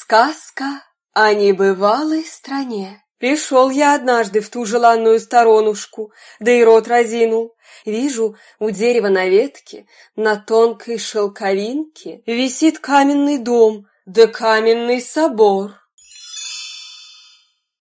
Сказка о небывалой стране. Пришел я однажды в ту желанную сторонушку, да и рот разинул. Вижу, у дерева на ветке, на тонкой шелковинке, висит каменный дом, да каменный собор.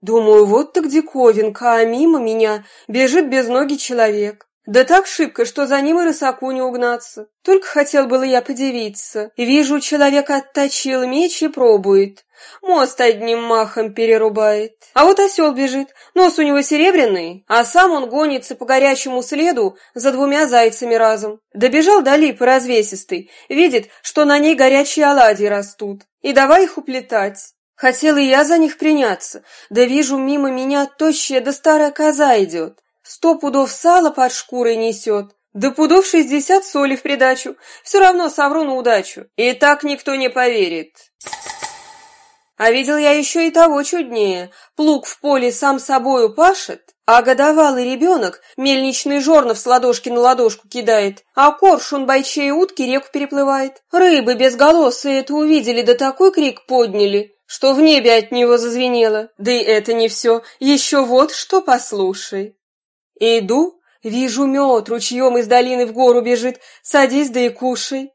Думаю, вот так диковинка, а мимо меня бежит без ноги человек. Да так шибко, что за ним и рысаку не угнаться. Только хотел было я подивиться. Вижу, человек отточил меч и пробует. Мост одним махом перерубает. А вот осел бежит, нос у него серебряный, а сам он гонится по горячему следу за двумя зайцами разом. Добежал до липы развесистой, видит, что на ней горячие оладьи растут, и давай их уплетать. Хотел и я за них приняться, да вижу, мимо меня тощая да старая коза идет. Сто пудов сала под шкурой несет, да пудов шестьдесят соли в придачу. Все равно совру на удачу. И так никто не поверит. А видел я еще и того чуднее. Плуг в поле сам собою пашет, а годовалый ребенок мельничный жорнов с ладошки на ладошку кидает, а коршун бойчей утки реку переплывает. Рыбы безголосые это увидели, да такой крик подняли, что в небе от него зазвенело. Да и это не все, еще вот что послушай. Иду, вижу мед, ручьем из долины в гору бежит, садись да и кушай.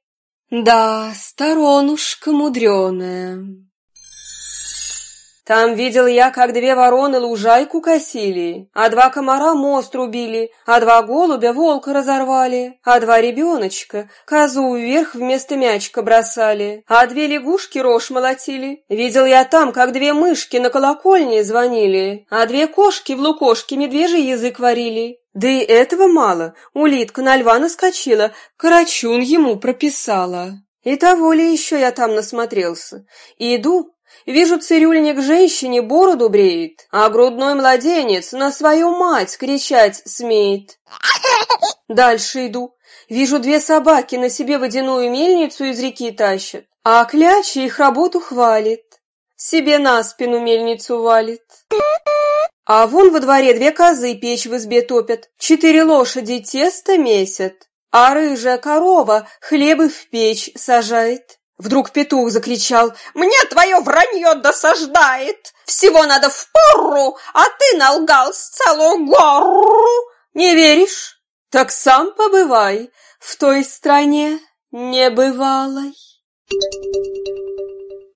Да, сторонушка мудреная. Там видел я, как две вороны лужайку косили, а два комара мост рубили, а два голубя волка разорвали, а два ребеночка козу вверх вместо мячка бросали, а две лягушки рожь молотили. Видел я там, как две мышки на колокольне звонили, а две кошки в лукошке медвежий язык варили. Да и этого мало, улитка на льва наскочила, карачун ему прописала. И того ли еще я там насмотрелся. иду, Вижу, цирюльник женщине бороду бреет, а грудной младенец на свою мать кричать смеет. Дальше иду. Вижу, две собаки на себе водяную мельницу из реки тащат, а кляча их работу хвалит. Себе на спину мельницу валит. А вон во дворе две козы печь в избе топят, четыре лошади тесто месят, а рыжая корова хлебы в печь сажает. Вдруг петух закричал «Мне твое вранье досаждает! Всего надо в пору, а ты налгал с целую гору!» «Не веришь? Так сам побывай в той стране небывалой!»